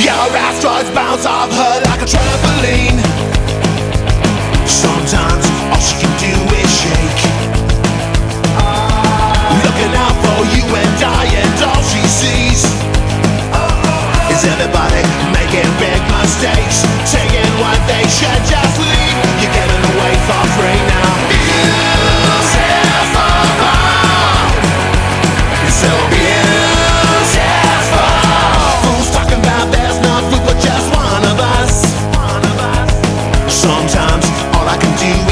Your asteroids bounce off her like a trampoline. Sometimes all she can do is shake. Looking out for you and I, and all she sees is everybody making big mistakes. all I can do